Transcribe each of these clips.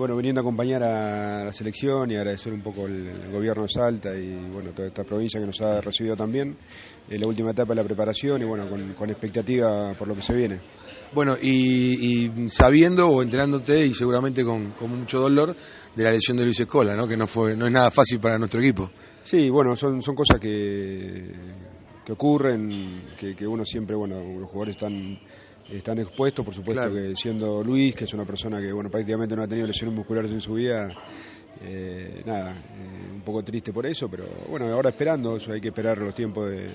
bueno, viniendo a acompañar a la selección y agradecer un poco el, gobierno de Salta y bueno, toda esta provincia que nos ha recibido también en la última etapa de la preparación y bueno, con, expectativa por lo que se viene. Bueno, y, sabiendo o enterándote y seguramente con, mucho dolor de la lesión de Luis Escola, ¿no? que no fue no es nada fácil para nuestro equipo. Sí, bueno, son, son cosas que, que ocurren, que, que uno siempre, bueno, los jugadores están están expuestos, por supuesto que siendo Luis, que es una persona que bueno prácticamente no ha tenido lesiones musculares en su vida, eh, nada, eh, un poco triste por eso, pero bueno, ahora esperando, eso hay que esperar los tiempos de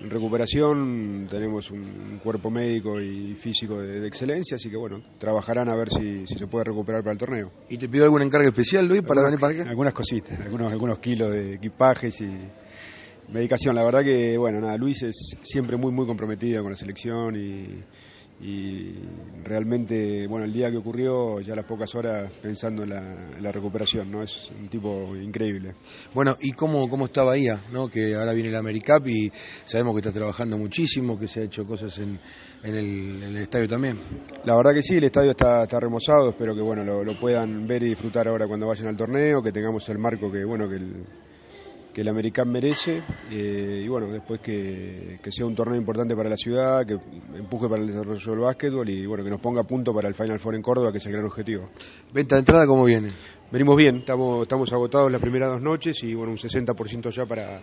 recuperación, tenemos un cuerpo médico y físico de, excelencia, así que bueno, trabajarán a ver si, se puede recuperar para el torneo. ¿Y te pido algún encargo especial, Luis, para venir para acá? Algunas cositas, algunos, algunos kilos de equipajes y medicación. La verdad que, bueno, nada, Luis es siempre muy, muy comprometido con la selección y y realmente, bueno, el día que ocurrió, ya a las pocas horas pensando en la, recuperación, ¿no? Es un tipo increíble. Bueno, ¿y cómo, cómo está Bahía, ¿no? Que ahora viene el AmeriCup y sabemos que está trabajando muchísimo, que se ha hecho cosas en, en, el, estadio también. La verdad que sí, el estadio está, está remozado, espero que, bueno, lo, lo puedan ver y disfrutar ahora cuando vayan al torneo, que tengamos el marco que, bueno, que el que el Americán merece eh, y bueno, después que, sea un torneo importante para la ciudad, que empuje para el desarrollo del básquetbol y bueno, que nos ponga a punto para el Final Four en Córdoba, que es el gran objetivo. ¿Venta de entrada cómo viene? Venimos bien, estamos, estamos agotados las primeras dos noches y bueno, un 60% ya para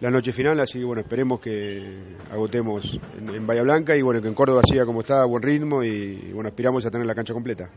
la noche final, así que bueno, esperemos que agotemos en, en Bahía Blanca y bueno, que en Córdoba siga como está, a buen ritmo y bueno, aspiramos a tener la cancha completa.